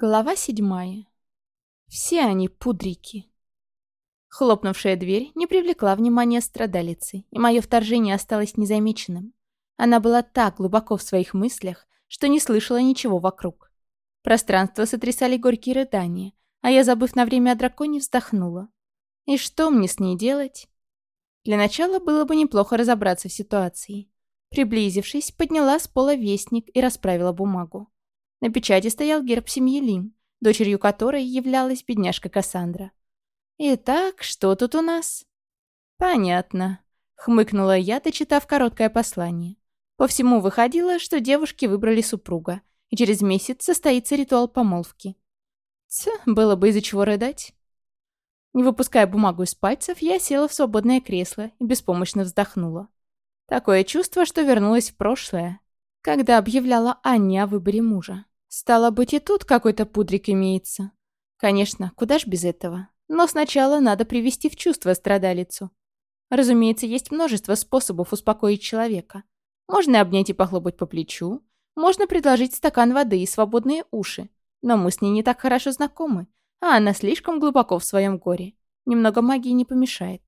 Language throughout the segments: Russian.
Глава седьмая. Все они пудрики. Хлопнувшая дверь не привлекла внимания страдалицы, и мое вторжение осталось незамеченным. Она была так глубоко в своих мыслях, что не слышала ничего вокруг. Пространство сотрясали горькие рыдания, а я, забыв на время о драконе, вздохнула. И что мне с ней делать? Для начала было бы неплохо разобраться в ситуации. Приблизившись, подняла с пола вестник и расправила бумагу. На печати стоял герб семьи Лим, дочерью которой являлась бедняжка Кассандра. «Итак, что тут у нас?» «Понятно», — хмыкнула я, дочитав короткое послание. По всему выходило, что девушки выбрали супруга, и через месяц состоится ритуал помолвки. Ц, было бы из-за чего рыдать. Не выпуская бумагу из пальцев, я села в свободное кресло и беспомощно вздохнула. Такое чувство, что вернулась в прошлое, когда объявляла Анне о выборе мужа. Стало быть, и тут какой-то пудрик имеется. Конечно, куда ж без этого. Но сначала надо привести в чувство страдалицу. Разумеется, есть множество способов успокоить человека. Можно обнять и похлопать по плечу, можно предложить стакан воды и свободные уши. Но мы с ней не так хорошо знакомы, а она слишком глубоко в своем горе. Немного магии не помешает.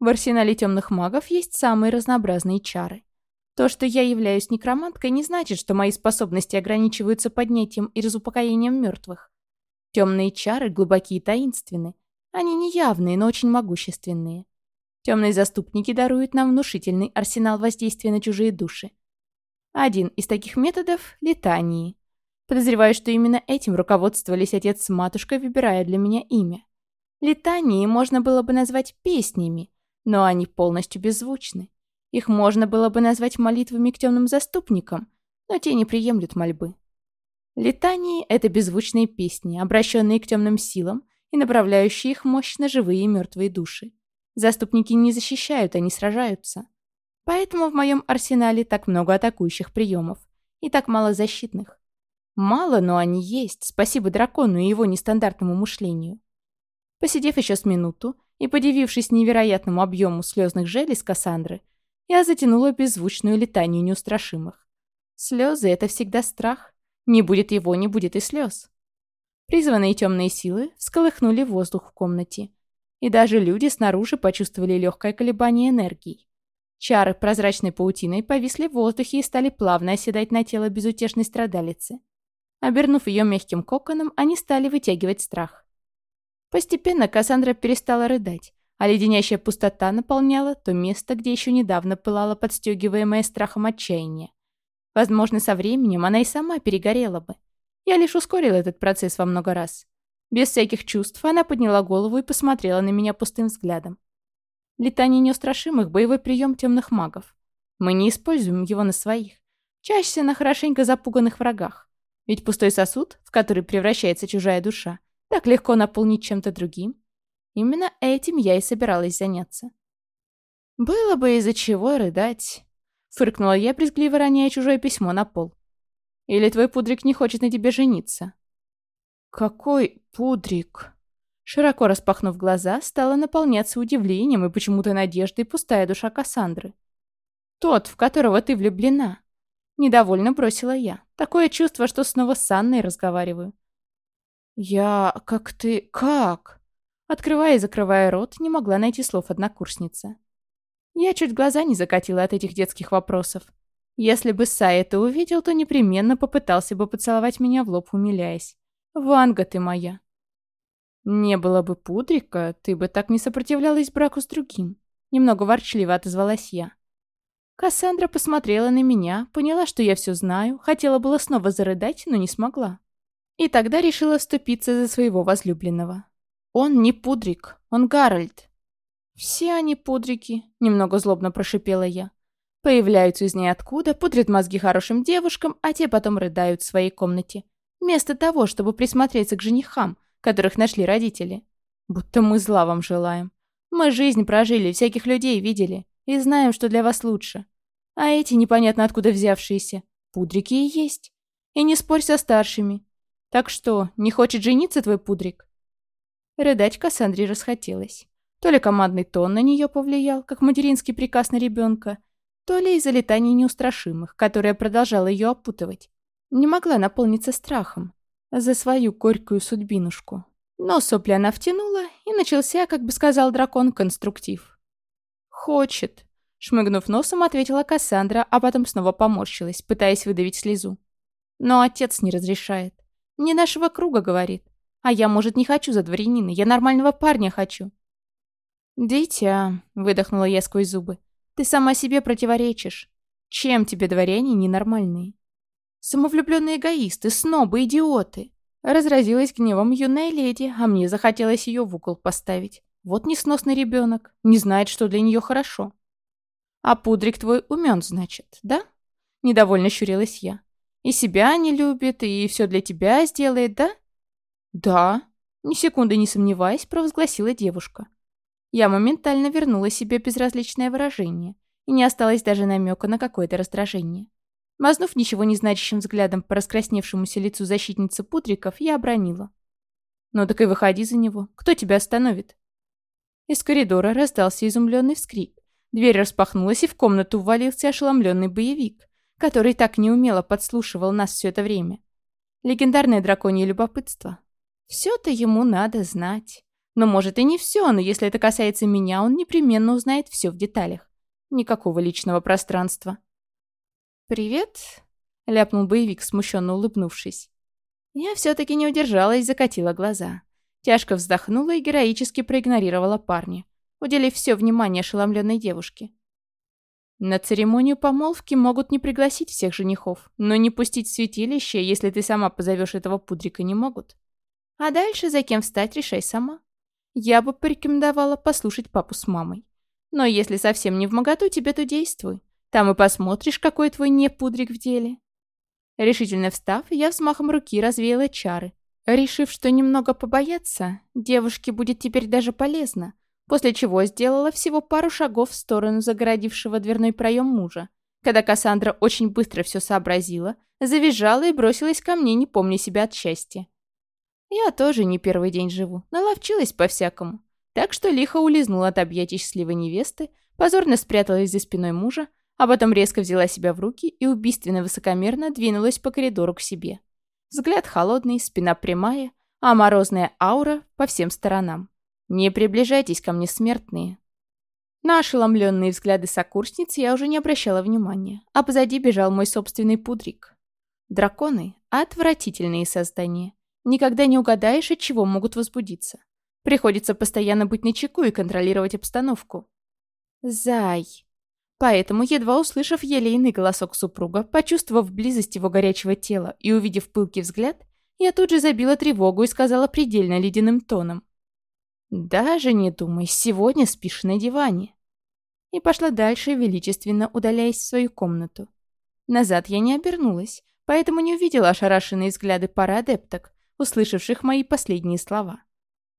В арсенале темных магов есть самые разнообразные чары. То, что я являюсь некроманткой, не значит, что мои способности ограничиваются поднятием и разупокоением мертвых. Темные чары глубокие и таинственны. Они неявные, но очень могущественные. Темные заступники даруют нам внушительный арсенал воздействия на чужие души. Один из таких методов — летании. Подозреваю, что именно этим руководствовались отец с матушкой, выбирая для меня имя. Летании можно было бы назвать песнями, но они полностью беззвучны. Их можно было бы назвать молитвами к темным заступникам, но те не приемлют мольбы. Летании — это беззвучные песни, обращенные к темным силам и направляющие их мощь на живые и мертвые души. Заступники не защищают, они сражаются. Поэтому в моем арсенале так много атакующих приемов и так мало защитных. Мало, но они есть, спасибо дракону и его нестандартному мышлению. Посидев еще с минуту и подивившись невероятному объему слезных желез Кассандры, я затянула беззвучную летанию неустрашимых. Слезы — это всегда страх. Не будет его, не будет и слез. Призванные темные силы всколыхнули воздух в комнате. И даже люди снаружи почувствовали легкое колебание энергии. Чары прозрачной паутиной повисли в воздухе и стали плавно оседать на тело безутешной страдалицы. Обернув ее мягким коконом, они стали вытягивать страх. Постепенно Кассандра перестала рыдать, а леденящая пустота наполняла то место, где еще недавно пылало подстегиваемое страхом отчаяние. Возможно, со временем она и сама перегорела бы. Я лишь ускорила этот процесс во много раз. Без всяких чувств она подняла голову и посмотрела на меня пустым взглядом. Летание неустрашимых – боевой прием темных магов. Мы не используем его на своих. Чаще на хорошенько запуганных врагах. Ведь пустой сосуд, в который превращается чужая душа, так легко наполнить чем-то другим, Именно этим я и собиралась заняться. «Было бы из-за чего рыдать», — фыркнула я, брезгливо роняя чужое письмо на пол. «Или твой пудрик не хочет на тебе жениться?» «Какой пудрик?» Широко распахнув глаза, стала наполняться удивлением и почему-то надеждой пустая душа Кассандры. «Тот, в которого ты влюблена». Недовольно бросила я. Такое чувство, что снова с Анной разговариваю. «Я... как ты... как?» Открывая и закрывая рот, не могла найти слов однокурсница. Я чуть глаза не закатила от этих детских вопросов. Если бы Сай это увидел, то непременно попытался бы поцеловать меня в лоб, умиляясь. «Ванга ты моя!» «Не было бы пудрика, ты бы так не сопротивлялась браку с другим», — немного ворчливо отозвалась я. Кассандра посмотрела на меня, поняла, что я все знаю, хотела было снова зарыдать, но не смогла. И тогда решила вступиться за своего возлюбленного. «Он не Пудрик, он Гарольд». «Все они пудрики», — немного злобно прошипела я. Появляются из ниоткуда, пудрят мозги хорошим девушкам, а те потом рыдают в своей комнате. Вместо того, чтобы присмотреться к женихам, которых нашли родители. Будто мы зла вам желаем. Мы жизнь прожили, всяких людей видели, и знаем, что для вас лучше. А эти, непонятно откуда взявшиеся, пудрики и есть. И не спорь со старшими. Так что, не хочет жениться твой пудрик? Рыдать Кассандре расхотелось. То ли командный тон на нее повлиял, как материнский приказ на ребенка, то ли из-за летаний неустрашимых, которое продолжало ее опутывать. Не могла наполниться страхом. за свою горькую судьбинушку. Но сопли она втянула, и начался, как бы сказал дракон, конструктив. «Хочет», — шмыгнув носом, ответила Кассандра, а потом снова поморщилась, пытаясь выдавить слезу. «Но отец не разрешает. Не нашего круга, говорит. А я, может, не хочу за дворянина, я нормального парня хочу». «Дитя», — выдохнула я сквозь зубы, — «ты сама себе противоречишь. Чем тебе дворяне ненормальные?» «Самовлюбленные эгоисты, снобы, идиоты!» Разразилась гневом юная леди, а мне захотелось ее в угол поставить. Вот несносный ребенок, не знает, что для нее хорошо. А пудрик твой умен, значит, да? Недовольно щурилась я. И себя не любит, и все для тебя сделает, да? Да, ни секунды не сомневаясь, провозгласила девушка. Я моментально вернула себе безразличное выражение, и не осталось даже намека на какое-то раздражение. Мазнув ничего не значащим взглядом по раскрасневшемуся лицу защитницы Путриков, я обронила. «Ну так и выходи за него. Кто тебя остановит?» Из коридора раздался изумленный вскрик. Дверь распахнулась, и в комнату ввалился ошеломленный боевик, который так неумело подслушивал нас все это время. Легендарное драконье любопытство. Все-то ему надо знать. Но может и не все, но если это касается меня, он непременно узнает все в деталях. Никакого личного пространства. «Привет», — ляпнул боевик, смущенно улыбнувшись. Я все-таки не удержалась и закатила глаза. Тяжко вздохнула и героически проигнорировала парня, уделив все внимание ошеломленной девушке. На церемонию помолвки могут не пригласить всех женихов, но не пустить в святилище, если ты сама позовешь этого пудрика, не могут. А дальше за кем встать, решай сама. Я бы порекомендовала послушать папу с мамой. Но если совсем не в моготу, тебе то действуй. Там и посмотришь, какой твой непудрик в деле». Решительно встав, я взмахом руки развеяла чары, решив, что немного побояться девушке будет теперь даже полезно, после чего сделала всего пару шагов в сторону загородившего дверной проем мужа, когда Кассандра очень быстро все сообразила, завизжала и бросилась ко мне, не помня себя от счастья. Я тоже не первый день живу, наловчилась по-всякому, так что лихо улизнула от объятий счастливой невесты, позорно спряталась за спиной мужа, а потом резко взяла себя в руки и убийственно высокомерно двинулась по коридору к себе. Взгляд холодный, спина прямая, а морозная аура по всем сторонам. «Не приближайтесь ко мне, смертные!» На ошеломленные взгляды сокурсниц я уже не обращала внимания, а позади бежал мой собственный пудрик. Драконы — отвратительные создания. Никогда не угадаешь, от чего могут возбудиться. Приходится постоянно быть начеку и контролировать обстановку. «Зай!» Поэтому, едва услышав елейный голосок супруга, почувствовав близость его горячего тела и увидев пылкий взгляд, я тут же забила тревогу и сказала предельно ледяным тоном. «Даже не думай, сегодня спишь на диване». И пошла дальше, величественно удаляясь в свою комнату. Назад я не обернулась, поэтому не увидела ошарашенные взгляды пары адепток, услышавших мои последние слова.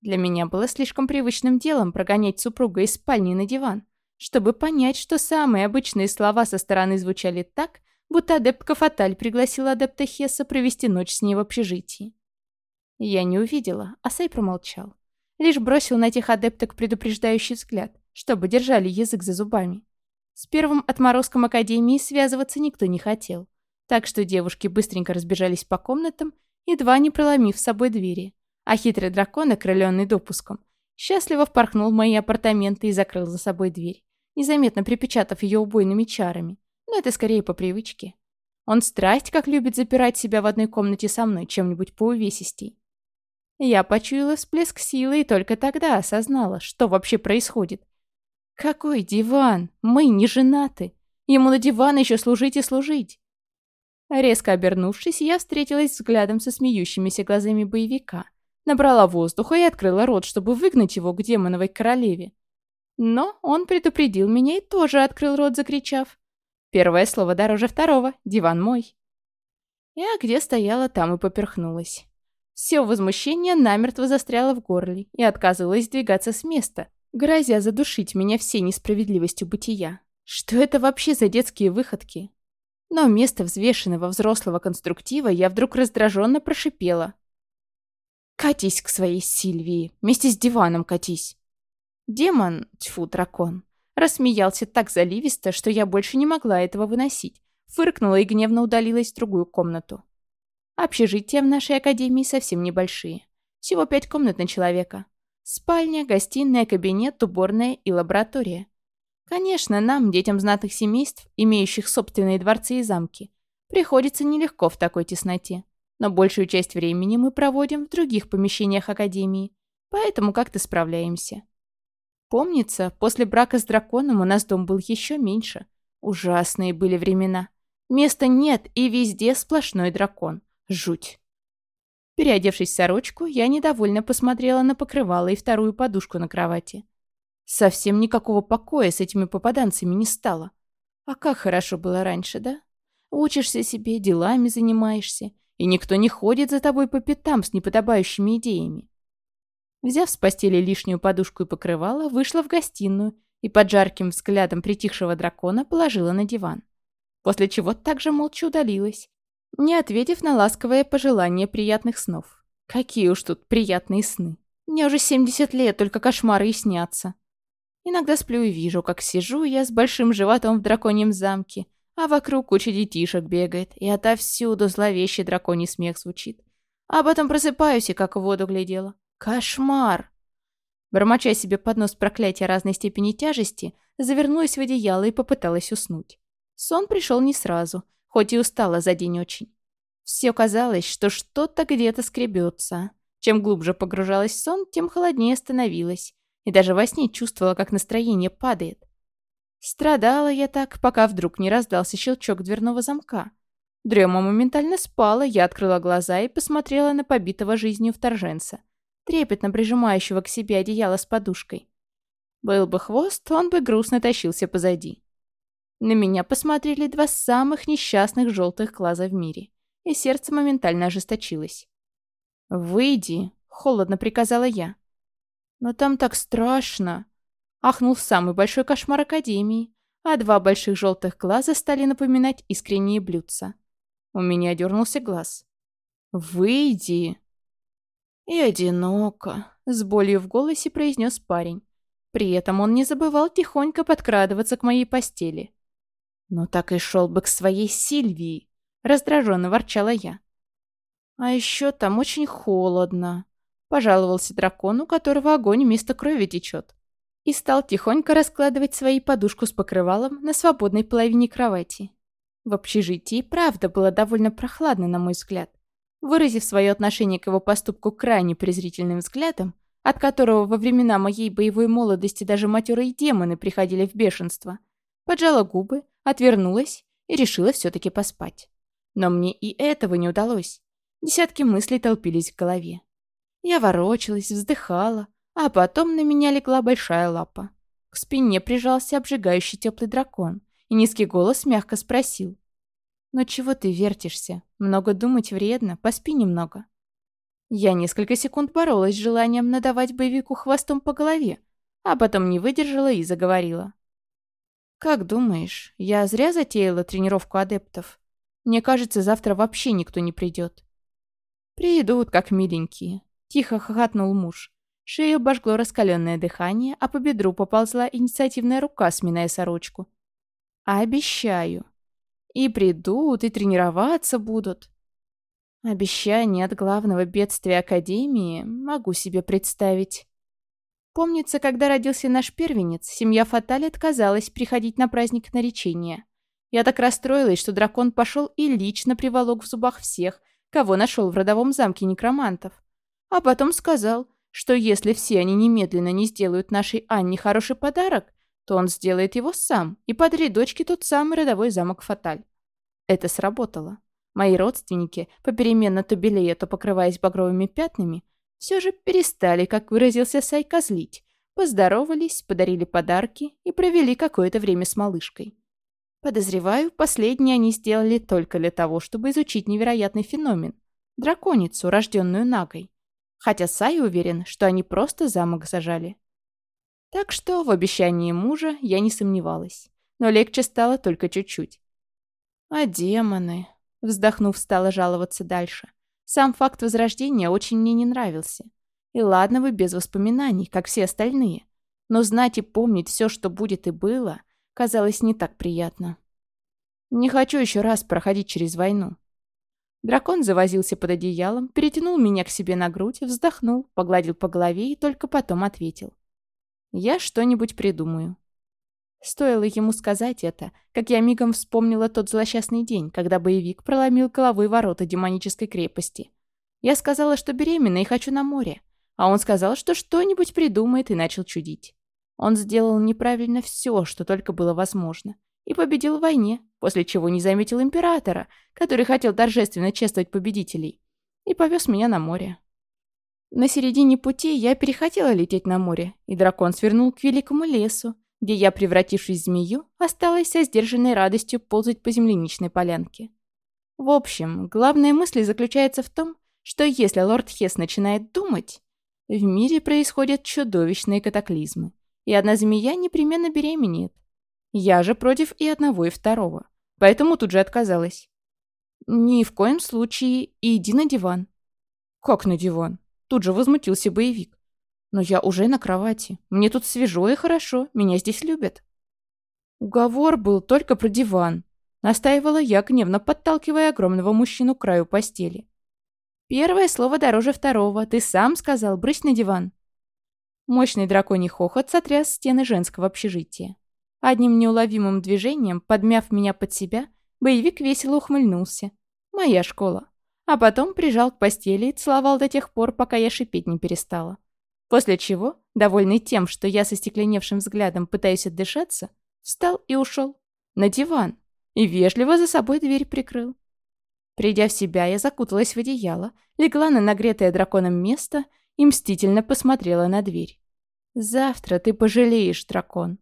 Для меня было слишком привычным делом прогонять супруга из спальни на диван, чтобы понять, что самые обычные слова со стороны звучали так, будто адептка Фаталь пригласила адепта Хесса провести ночь с ней в общежитии. Я не увидела, а Сай промолчал. Лишь бросил на тех адепток предупреждающий взгляд, чтобы держали язык за зубами. С первым отморозком Академии связываться никто не хотел, так что девушки быстренько разбежались по комнатам, едва не проломив с собой двери, а хитрый дракон, окрыленный допуском, счастливо впорхнул в мои апартаменты и закрыл за собой дверь, незаметно припечатав ее убойными чарами. Но это скорее по привычке. Он страсть как любит запирать себя в одной комнате со мной чем-нибудь поувесистей. Я почуяла всплеск силы и только тогда осознала, что вообще происходит. Какой диван? Мы не женаты. Ему на диван еще служить и служить. Резко обернувшись, я встретилась взглядом со смеющимися глазами боевика, Набрала воздуха и открыла рот, чтобы выгнать его к демоновой королеве. Но он предупредил меня и тоже открыл рот, закричав. Первое слово дороже второго, диван мой. Я где стояла, там и поперхнулась. Все возмущение намертво застряло в горле и отказывалось двигаться с места, грозя задушить меня всей несправедливостью бытия. Что это вообще за детские выходки? Но вместо взвешенного взрослого конструктива я вдруг раздраженно прошипела. Катись к своей Сильвии, вместе с диваном катись. Демон, тьфу, дракон, рассмеялся так заливисто, что я больше не могла этого выносить. Фыркнула и гневно удалилась в другую комнату. Общежития в нашей академии совсем небольшие. Всего пять комнат на человека. Спальня, гостиная, кабинет, уборная и лаборатория. Конечно, нам, детям знатных семейств, имеющих собственные дворцы и замки, приходится нелегко в такой тесноте. Но большую часть времени мы проводим в других помещениях Академии, поэтому как-то справляемся. Помнится, после брака с драконом у нас дом был еще меньше. Ужасные были времена. Места нет, и везде сплошной дракон. Жуть. Переодевшись в сорочку, я недовольно посмотрела на покрывало и вторую подушку на кровати. Совсем никакого покоя с этими попаданцами не стало. А как хорошо было раньше, да? Учишься себе, делами занимаешься, и никто не ходит за тобой по пятам с неподобающими идеями. Взяв с постели лишнюю подушку и покрывало, вышла в гостиную и под жарким взглядом притихшего дракона положила на диван. После чего также молча удалилась, не ответив на ласковое пожелание приятных снов. Какие уж тут приятные сны. Мне уже 70 лет, только кошмары и снятся. Иногда сплю и вижу, как сижу я с большим животом в драконьем замке, а вокруг куча детишек бегает, и отовсюду зловещий драконий смех звучит. А потом просыпаюсь и как в воду глядела. Кошмар! Бормоча себе под нос проклятия разной степени тяжести, завернулась в одеяло и попыталась уснуть. Сон пришел не сразу, хоть и устала за день очень. Все казалось, что что-то где-то скребется. Чем глубже погружалась в сон, тем холоднее становилась, и даже во сне чувствовала, как настроение падает. Страдала я так, пока вдруг не раздался щелчок дверного замка. Дрема моментально спала, я открыла глаза и посмотрела на побитого жизнью вторженца, трепетно прижимающего к себе одеяло с подушкой. Был бы хвост, он бы грустно тащился позади. На меня посмотрели два самых несчастных желтых глаза в мире, и сердце моментально ожесточилось. «Выйди!» — холодно приказала я. «Но там так страшно!» Ахнул самый большой кошмар Академии, а два больших желтых глаза стали напоминать искренние блюдца. У меня дернулся глаз. «Выйди!» «И одиноко», — с болью в голосе произнес парень. При этом он не забывал тихонько подкрадываться к моей постели. «Но так и шел бы к своей Сильвии», — раздраженно ворчала я. «А еще там очень холодно», Пожаловался дракон, у которого огонь вместо крови течет. И стал тихонько раскладывать свои подушку с покрывалом на свободной половине кровати. В общежитии, правда, было довольно прохладно, на мой взгляд. Выразив свое отношение к его поступку крайне презрительным взглядом, от которого во времена моей боевой молодости даже матерые демоны приходили в бешенство, поджала губы, отвернулась и решила все-таки поспать. Но мне и этого не удалось. Десятки мыслей толпились в голове. Я ворочалась, вздыхала, а потом на меня легла большая лапа. К спине прижался обжигающий теплый дракон, и низкий голос мягко спросил. «Но чего ты вертишься? Много думать вредно, поспи немного». Я несколько секунд боролась с желанием надавать боевику хвостом по голове, а потом не выдержала и заговорила. «Как думаешь, я зря затеяла тренировку адептов? Мне кажется, завтра вообще никто не придет». «Придут, как миленькие. Тихо хохотнул муж. Шею обожгло раскаленное дыхание, а по бедру поползла инициативная рука, сминая сорочку. «Обещаю. И придут, и тренироваться будут». Обещание от главного бедствия Академии могу себе представить. Помнится, когда родился наш первенец, семья Фатали отказалась приходить на праздник наречения. Я так расстроилась, что дракон пошел и лично приволок в зубах всех, кого нашел в родовом замке некромантов. А потом сказал, что если все они немедленно не сделают нашей Анне хороший подарок, то он сделает его сам и подарит дочке тот самый родовой замок Фаталь. Это сработало. Мои родственники, попеременно то белее, то покрываясь багровыми пятнами, все же перестали, как выразился Сай, козлить, поздоровались, подарили подарки и провели какое-то время с малышкой. Подозреваю, последнее они сделали только для того, чтобы изучить невероятный феномен – драконицу, рожденную Нагой хотя Сай уверен, что они просто замок зажали. Так что в обещании мужа я не сомневалась, но легче стало только чуть-чуть. «А демоны?» — вздохнув, стала жаловаться дальше. Сам факт возрождения очень мне не нравился. И ладно вы без воспоминаний, как все остальные. Но знать и помнить все, что будет и было, казалось не так приятно. Не хочу еще раз проходить через войну. Дракон завозился под одеялом, перетянул меня к себе на грудь, вздохнул, погладил по голове и только потом ответил. «Я что-нибудь придумаю». Стоило ему сказать это, как я мигом вспомнила тот злосчастный день, когда боевик проломил головой ворота демонической крепости. Я сказала, что беременна и хочу на море, а он сказал, что что-нибудь придумает и начал чудить. Он сделал неправильно все, что только было возможно, и победил в войне, после чего не заметил императора, который хотел торжественно чествовать победителей, и повез меня на море. На середине пути я перехотела лететь на море, и дракон свернул к великому лесу, где я, превратившись в змею, осталась со сдержанной радостью ползать по земляничной полянке. В общем, главная мысль заключается в том, что если лорд Хес начинает думать, в мире происходят чудовищные катаклизмы, и одна змея непременно беременеет. Я же против и одного, и второго, поэтому тут же отказалась. «Ни в коем случае, иди на диван». «Как на диван?» Тут же возмутился боевик. Но я уже на кровати. Мне тут свежо и хорошо. Меня здесь любят. Уговор был только про диван. Настаивала я, гневно подталкивая огромного мужчину к краю постели. Первое слово дороже второго. Ты сам сказал, брысь на диван. Мощный драконий хохот сотряс стены женского общежития. Одним неуловимым движением, подмяв меня под себя, боевик весело ухмыльнулся. Моя школа. А потом прижал к постели и целовал до тех пор, пока я шипеть не перестала. После чего, довольный тем, что я со стекленевшим взглядом пытаюсь отдышаться, встал и ушел. На диван. И вежливо за собой дверь прикрыл. Придя в себя, я закуталась в одеяло, легла на нагретое драконом место и мстительно посмотрела на дверь. «Завтра ты пожалеешь, дракон».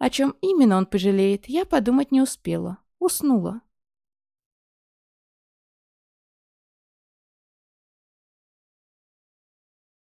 О чем именно он пожалеет, я подумать не успела. Уснула.